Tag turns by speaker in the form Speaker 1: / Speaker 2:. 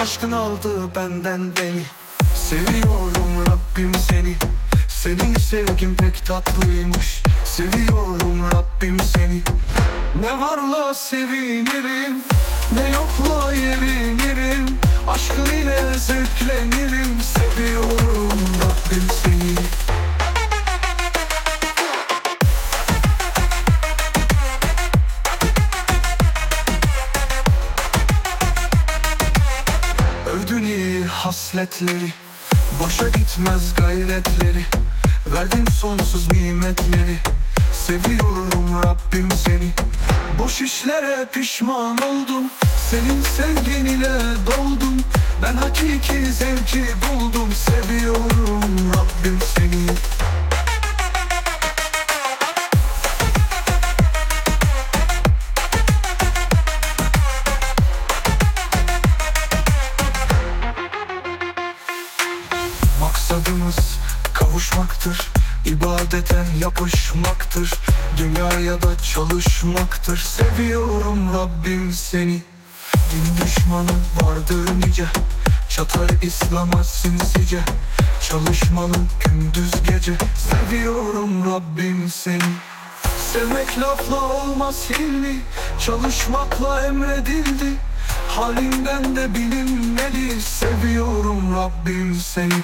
Speaker 1: Aşkın aldı benden beni Seviyorum Rabbim seni. Senin sevgin pek tatlıymış. Seviyorum Rabbim seni. Ne varla sevinirim Ne yokla yerinirim Aşkın ile zevklenirim hasletleri Boşa gitmez gayretleri. Verdin sonsuz nimetleri Seviyorum Rabbim seni. Boş işlere pişman oldum Senin sevgin ile doldum. Ben hakiki zevki buldum Seviyorum Maksadımız kavuşmaktır İbadeten yapışmaktır Dünyaya da çalışmaktır. Seviyorum Rabbim seni Din düşmanı vardır nice Çatar İslam'a sinsice Çalışmalı gündüz gece. Seviyorum Rabbim seni Sevmek lafla olmaz hilmi Çalışmakla emredildi Halinden de bilinmeli. Seviyorum Rabbim seni